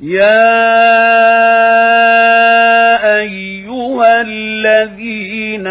يا أيها الذين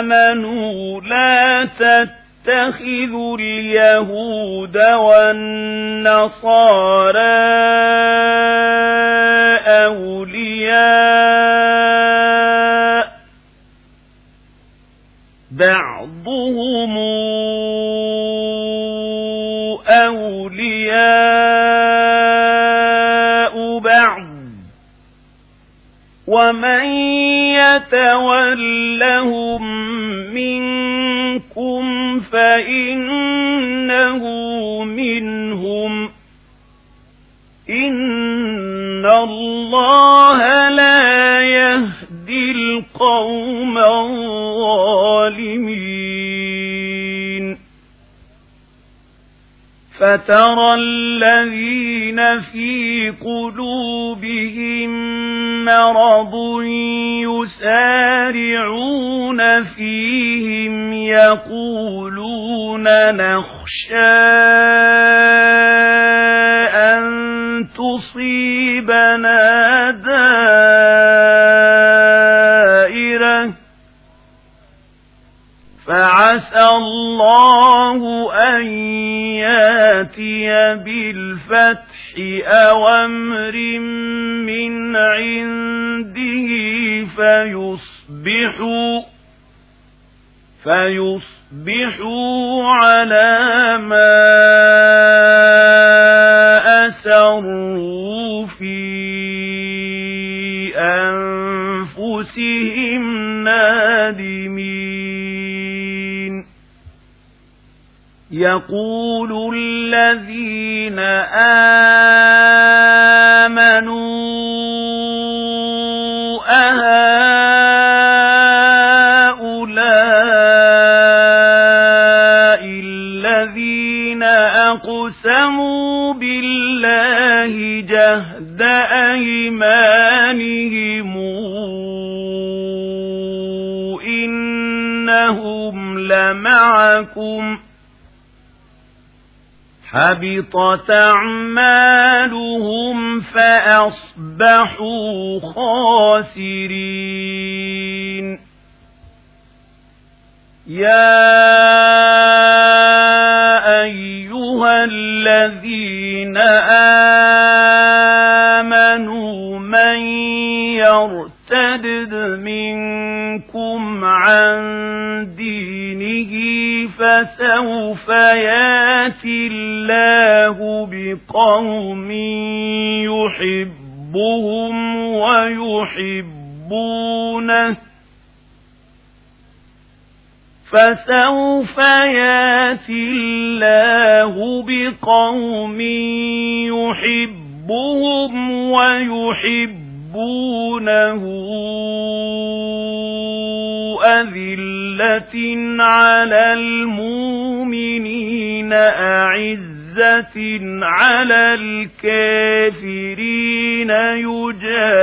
آمنوا لا تتخذوا اليهود والنصارى أولياء بعضهم أولياء ومن يتولهم منكم فإنه منهم إن الله لا يهدي القوم فترى الذين في قلوبهم مرض يسارعون فيهم يقولون نخشى أن تصيبنا فعسى الله أن ياتي بالفتح أو أمر من عنده فيصبحوا فيصبحوا على ما أسروا في أنفسهم نادمين يقول الذين آمنوا أهؤلاء الذين أقسموا بالله جهد أيمانهم إنهم لمعكم حبطت أعمالهم فأصبحوا خاسرين. يا منكم عن دينه فسوف ياتي الله بقوم يحبهم ويحبونه. فسوف ياتي الله بقوم يحبهم ويحبونه أذلة على المؤمنين أعزة على الكافرين يجاهدون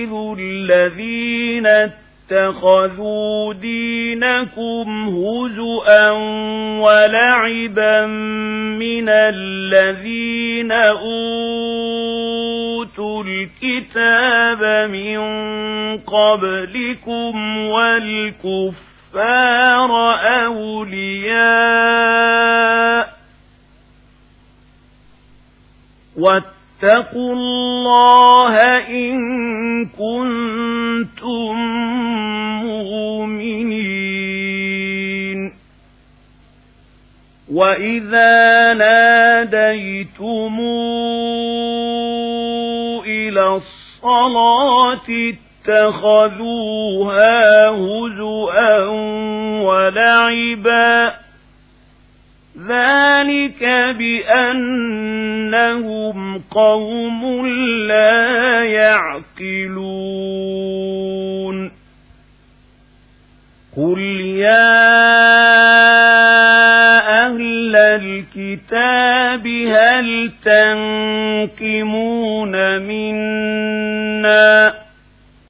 تتخذوا الذين اتخذوا دينكم هزؤا ولعبا من الذين أوتوا الكتاب من قبلكم والكفار أولياء واتقوا الله إن كنتم مؤمنين. وإذا ناديتم إلى الصلاة اتخذوها هزؤا ولعبا ذلك بأنهم قوم لا يعقلون قل يا أهل الكتاب هل تنقمون منا